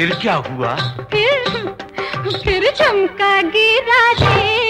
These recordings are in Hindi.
फिर क्या हुआ? फिर फिर चमका गिरा दे।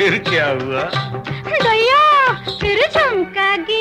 फिर क्या हुआ? भैया फिर चमका गया